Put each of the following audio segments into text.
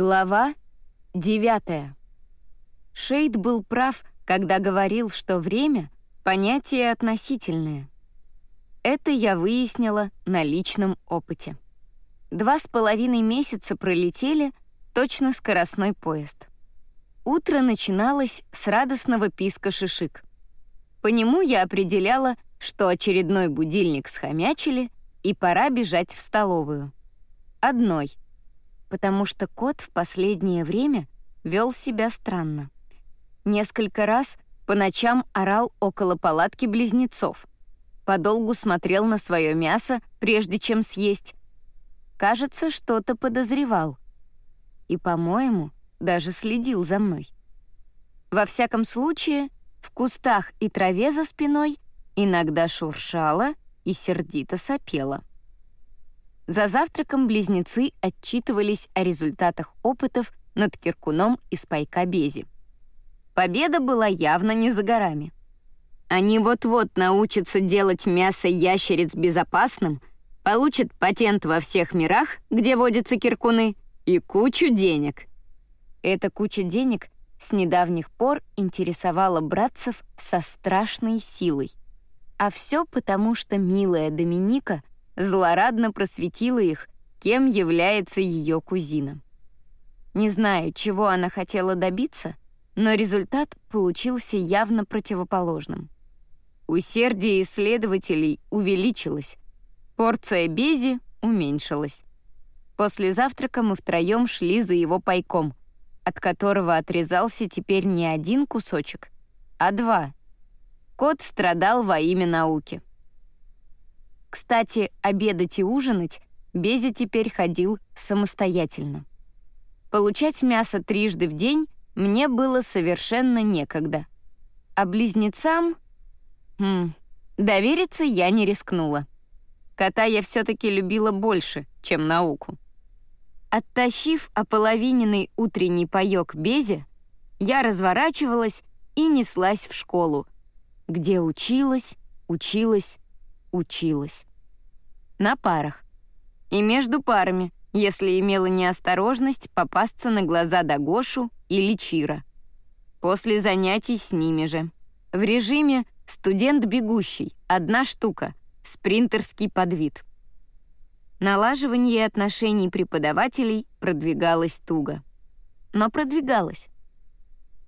Глава 9. Шейд был прав, когда говорил, что время — понятие относительное. Это я выяснила на личном опыте. Два с половиной месяца пролетели точно скоростной поезд. Утро начиналось с радостного писка шишик. По нему я определяла, что очередной будильник схомячили, и пора бежать в столовую. Одной — потому что кот в последнее время вел себя странно. Несколько раз по ночам орал около палатки близнецов, подолгу смотрел на свое мясо, прежде чем съесть. Кажется, что-то подозревал. И, по-моему, даже следил за мной. Во всяком случае, в кустах и траве за спиной иногда шуршала и сердито сопела. За завтраком близнецы отчитывались о результатах опытов над киркуном из пайка Бези. Победа была явно не за горами. Они вот-вот научатся делать мясо ящериц безопасным, получат патент во всех мирах, где водятся киркуны, и кучу денег. Эта куча денег с недавних пор интересовала братцев со страшной силой. А все потому, что милая Доминика — злорадно просветила их, кем является ее кузина. Не знаю, чего она хотела добиться, но результат получился явно противоположным. Усердие исследователей увеличилось, порция бези уменьшилась. После завтрака мы втроем шли за его пайком, от которого отрезался теперь не один кусочек, а два. Кот страдал во имя науки. Кстати, обедать и ужинать Безя теперь ходил самостоятельно. Получать мясо трижды в день мне было совершенно некогда. А близнецам... Хм, довериться я не рискнула. Кота я все-таки любила больше, чем науку. Оттащив ополовиненный утренний паёк Безе, я разворачивалась и неслась в школу, где училась, училась, училась. На парах. И между парами, если имела неосторожность попасться на глаза Дагошу или Чира. После занятий с ними же. В режиме «студент бегущий» — одна штука, спринтерский подвид. Налаживание отношений преподавателей продвигалось туго. Но продвигалось.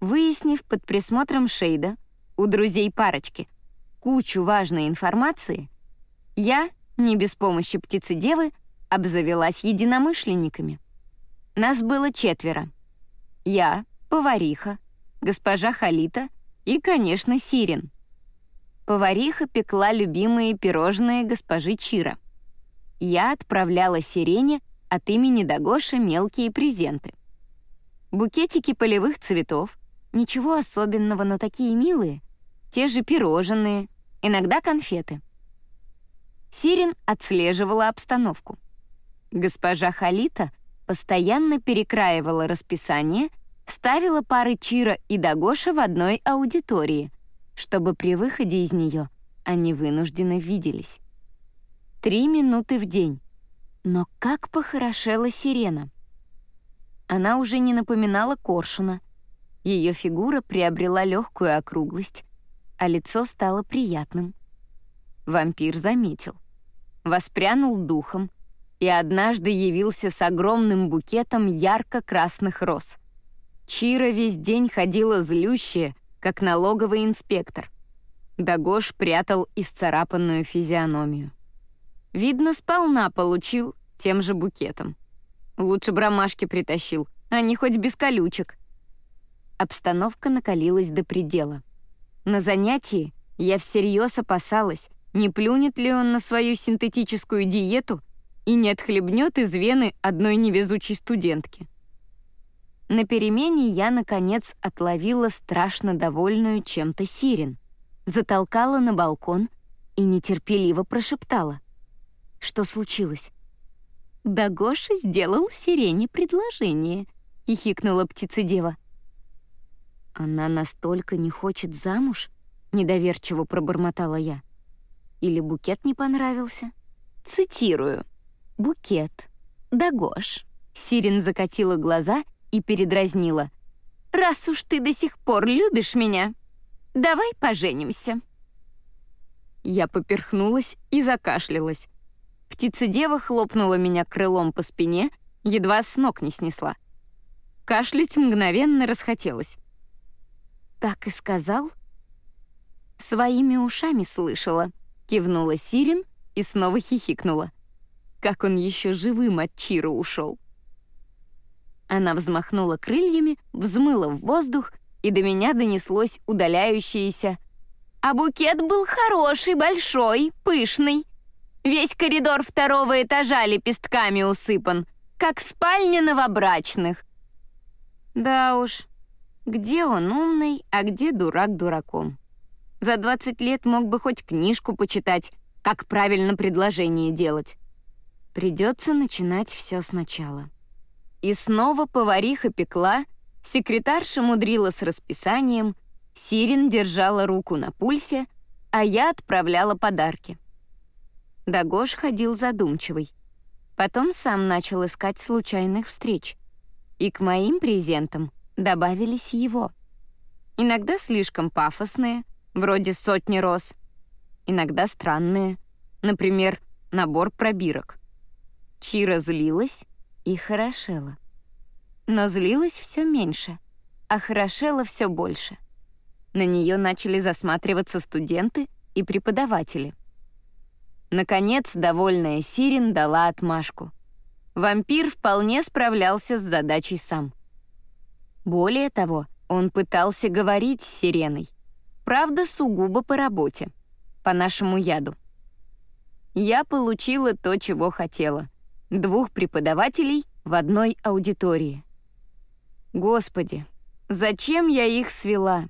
Выяснив под присмотром Шейда у друзей парочки — кучу важной информации, я, не без помощи птицы-девы, обзавелась единомышленниками. Нас было четверо. Я, повариха, госпожа Халита и, конечно, Сирин. Повариха пекла любимые пирожные госпожи Чира. Я отправляла Сирене от имени Дагоша мелкие презенты. Букетики полевых цветов, ничего особенного, но такие милые — те же пирожные, иногда конфеты. Сирин отслеживала обстановку. Госпожа Халита постоянно перекраивала расписание, ставила пары Чира и Дагоша в одной аудитории, чтобы при выходе из нее они вынужденно виделись. Три минуты в день. Но как похорошела сирена. Она уже не напоминала коршуна. Ее фигура приобрела легкую округлость, а лицо стало приятным. Вампир заметил. Воспрянул духом и однажды явился с огромным букетом ярко-красных роз. Чира весь день ходила злющая, как налоговый инспектор. Дагош прятал исцарапанную физиономию. Видно, сполна получил тем же букетом. Лучше бы ромашки притащил, а не хоть без колючек. Обстановка накалилась до предела. На занятии я всерьез опасалась, не плюнет ли он на свою синтетическую диету и не отхлебнет из вены одной невезучей студентки. На перемене я, наконец, отловила страшно довольную чем-то сирен, затолкала на балкон и нетерпеливо прошептала. Что случилось? «Да Гоша сделал сирене предложение», — хихикнула птицедева. «Она настолько не хочет замуж?» — недоверчиво пробормотала я. «Или букет не понравился?» «Цитирую. Букет. Да, Гош, Сирин закатила глаза и передразнила. «Раз уж ты до сих пор любишь меня, давай поженимся». Я поперхнулась и закашлялась. Птица-дева хлопнула меня крылом по спине, едва с ног не снесла. Кашлять мгновенно расхотелось. «Так и сказал?» «Своими ушами слышала», — кивнула Сирин и снова хихикнула. Как он еще живым от Чира ушел. Она взмахнула крыльями, взмыла в воздух, и до меня донеслось удаляющееся «А букет был хороший, большой, пышный. Весь коридор второго этажа лепестками усыпан, как спальня новобрачных». Да уж, где он умный, а где дурак дураком. За 20 лет мог бы хоть книжку почитать, как правильно предложение делать. Придется начинать все сначала. И снова повариха пекла, секретарша мудрила с расписанием, Сирин держала руку на пульсе, а я отправляла подарки. Дагош ходил задумчивый. Потом сам начал искать случайных встреч. И к моим презентам добавились его. Иногда слишком пафосные, вроде сотни роз. Иногда странные, например, набор пробирок. Чира злилась и хорошела. Но злилась все меньше, а хорошела все больше. На нее начали засматриваться студенты и преподаватели. Наконец, довольная Сирин дала отмашку. Вампир вполне справлялся с задачей сам. Более того, он пытался говорить с Сиреной. Правда, сугубо по работе, по нашему яду. Я получила то, чего хотела — двух преподавателей в одной аудитории. Господи, зачем я их свела?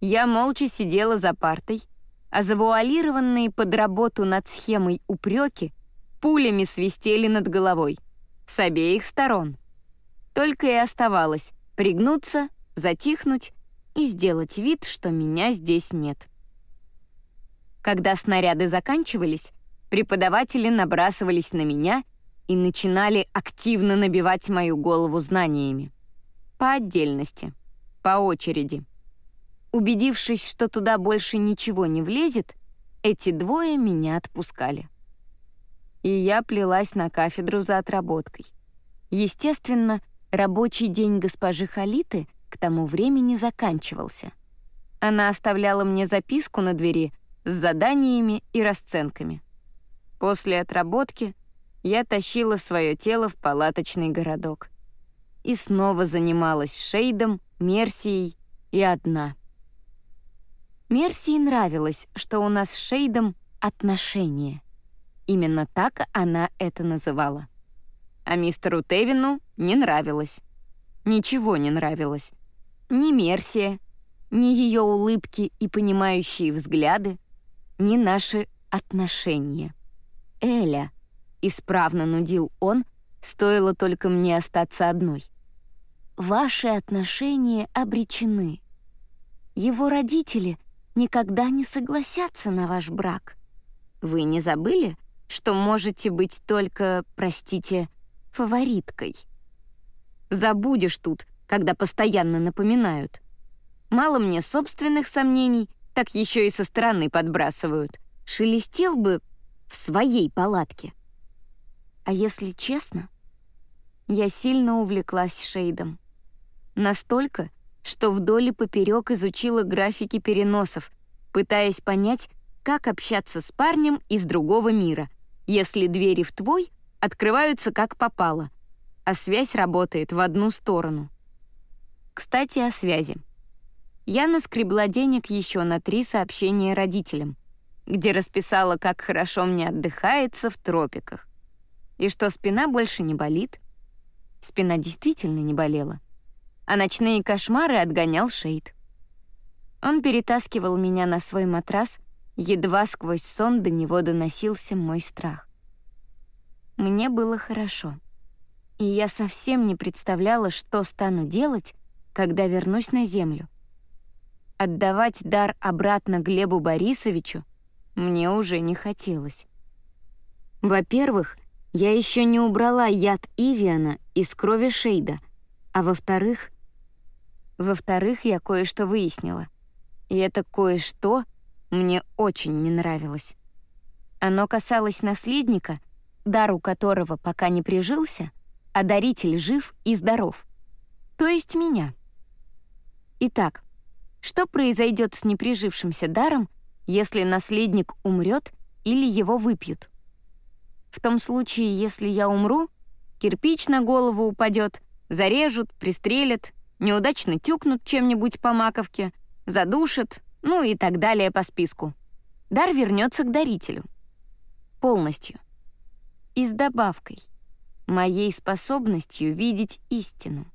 Я молча сидела за партой, а завуалированные под работу над схемой упреки пулями свистели над головой, с обеих сторон. Только и оставалось пригнуться, затихнуть и сделать вид, что меня здесь нет. Когда снаряды заканчивались, преподаватели набрасывались на меня — и начинали активно набивать мою голову знаниями. По отдельности, по очереди. Убедившись, что туда больше ничего не влезет, эти двое меня отпускали. И я плелась на кафедру за отработкой. Естественно, рабочий день госпожи Халиты к тому времени заканчивался. Она оставляла мне записку на двери с заданиями и расценками. После отработки — я тащила свое тело в палаточный городок. И снова занималась Шейдом, Мерсией и одна. Мерсии нравилось, что у нас с Шейдом отношения. Именно так она это называла. А мистеру Тевину не нравилось. Ничего не нравилось. Ни Мерсия, ни ее улыбки и понимающие взгляды, ни наши отношения. Эля — Исправно нудил он, стоило только мне остаться одной. Ваши отношения обречены. Его родители никогда не согласятся на ваш брак. Вы не забыли, что можете быть только, простите, фавориткой? Забудешь тут, когда постоянно напоминают. Мало мне собственных сомнений, так еще и со стороны подбрасывают. Шелестел бы в своей палатке. А если честно, я сильно увлеклась Шейдом. Настолько, что вдоль и поперек изучила графики переносов, пытаясь понять, как общаться с парнем из другого мира, если двери в твой открываются как попало, а связь работает в одну сторону. Кстати, о связи. Я наскребла денег еще на три сообщения родителям, где расписала, как хорошо мне отдыхается в тропиках. И что спина больше не болит? Спина действительно не болела. А ночные кошмары отгонял Шейд. Он перетаскивал меня на свой матрас, едва сквозь сон до него доносился мой страх. Мне было хорошо. И я совсем не представляла, что стану делать, когда вернусь на землю. Отдавать дар обратно Глебу Борисовичу мне уже не хотелось. Во-первых, Я еще не убрала яд Ивиана из крови Шейда, а во-вторых... Во-вторых, я кое-что выяснила. И это кое-что мне очень не нравилось. Оно касалось наследника, дару которого пока не прижился, а даритель жив и здоров. То есть меня. Итак, что произойдет с неприжившимся даром, если наследник умрет или его выпьют? В том случае, если я умру, кирпич на голову упадет, зарежут, пристрелят, неудачно тюкнут чем-нибудь по маковке, задушат, ну и так далее по списку. Дар вернется к дарителю. Полностью. И с добавкой. Моей способностью видеть истину.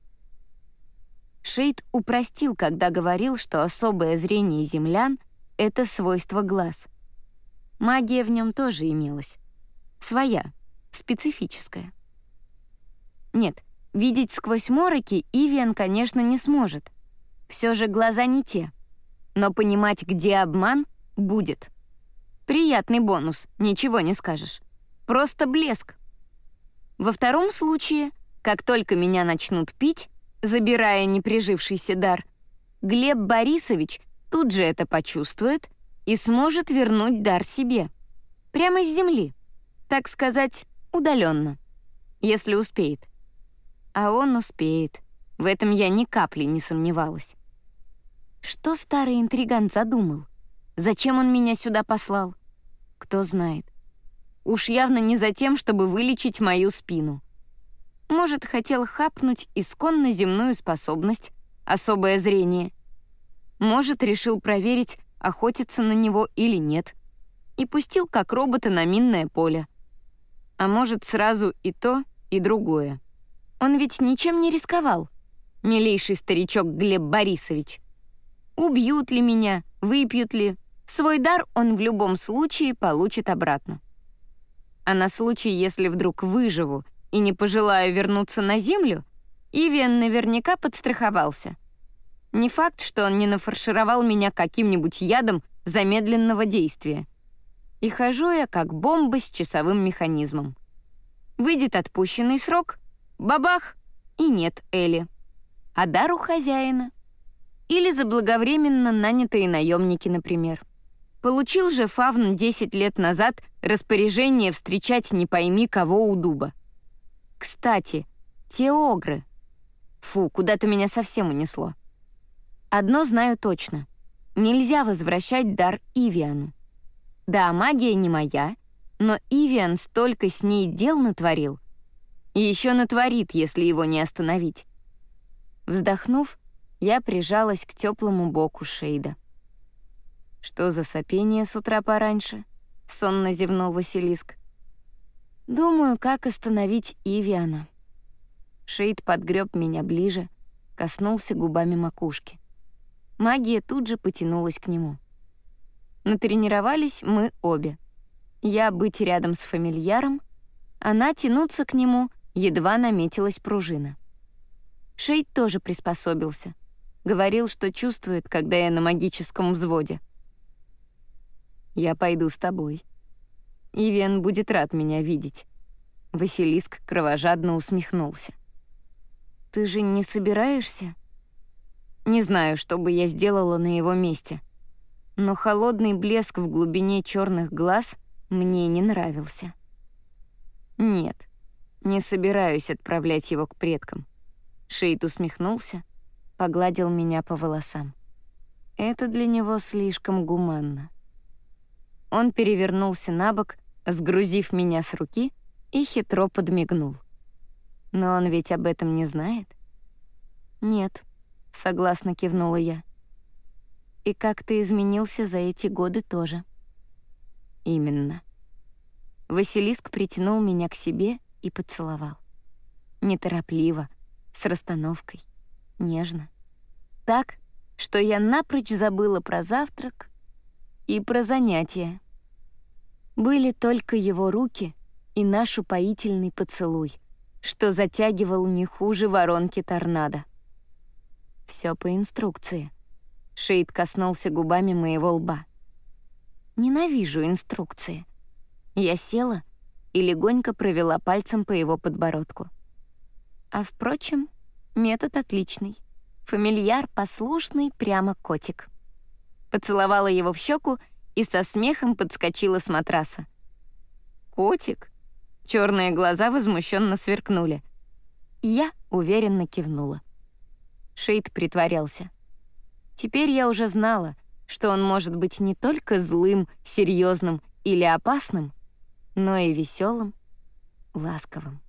Шейд упростил, когда говорил, что особое зрение землян — это свойство глаз. Магия в нем тоже имелась. Своя, специфическая. Нет, видеть сквозь мороки Ивиан, конечно, не сможет. Все же глаза не те. Но понимать, где обман, будет. Приятный бонус, ничего не скажешь. Просто блеск. Во втором случае, как только меня начнут пить, забирая неприжившийся дар, Глеб Борисович тут же это почувствует и сможет вернуть дар себе. Прямо с земли так сказать, удаленно, если успеет. А он успеет. В этом я ни капли не сомневалась. Что старый интриган задумал? Зачем он меня сюда послал? Кто знает. Уж явно не за тем, чтобы вылечить мою спину. Может, хотел хапнуть исконно земную способность, особое зрение. Может, решил проверить, охотиться на него или нет. И пустил как робота на минное поле а может, сразу и то, и другое. Он ведь ничем не рисковал, милейший старичок Глеб Борисович. Убьют ли меня, выпьют ли, свой дар он в любом случае получит обратно. А на случай, если вдруг выживу и не пожелаю вернуться на Землю, Ивиан наверняка подстраховался. Не факт, что он не нафаршировал меня каким-нибудь ядом замедленного действия и хожу я как бомба с часовым механизмом. Выйдет отпущенный срок, бабах, и нет Эли. А дар у хозяина. Или заблаговременно нанятые наемники, например. Получил же Фавн 10 лет назад распоряжение встречать не пойми кого у дуба. Кстати, те огры. Фу, куда-то меня совсем унесло. Одно знаю точно. Нельзя возвращать дар Ивиану. Да, магия не моя, но Ивиан столько с ней дел натворил. И еще натворит, если его не остановить. Вздохнув, я прижалась к теплому боку Шейда. «Что за сопение с утра пораньше?» — сонно зевнул Василиск. «Думаю, как остановить Ивиана». Шейд подгреб меня ближе, коснулся губами макушки. Магия тут же потянулась к нему. Натренировались мы обе. Я быть рядом с фамильяром, она тянуться к нему, едва наметилась пружина. Шейд тоже приспособился. Говорил, что чувствует, когда я на магическом взводе. «Я пойду с тобой. Ивен будет рад меня видеть». Василиск кровожадно усмехнулся. «Ты же не собираешься?» «Не знаю, что бы я сделала на его месте», но холодный блеск в глубине черных глаз мне не нравился. Нет, не собираюсь отправлять его к предкам. Шейд усмехнулся, погладил меня по волосам. Это для него слишком гуманно. Он перевернулся на бок, сгрузив меня с руки, и хитро подмигнул. Но он ведь об этом не знает? Нет, согласно кивнула я. И как ты изменился за эти годы тоже. Именно. Василиск притянул меня к себе и поцеловал. Неторопливо, с расстановкой, нежно. Так, что я напрочь забыла про завтрак и про занятия. Были только его руки и наш упоительный поцелуй, что затягивал не хуже воронки торнадо. Все по инструкции — Шейд коснулся губами моего лба. «Ненавижу инструкции». Я села, и легонько провела пальцем по его подбородку. А впрочем, метод отличный. Фамильяр послушный, прямо котик. Поцеловала его в щеку и со смехом подскочила с матраса. «Котик?» Черные глаза возмущенно сверкнули. Я уверенно кивнула. Шейд притворялся. Теперь я уже знала, что он может быть не только злым, серьезным или опасным, но и веселым, ласковым.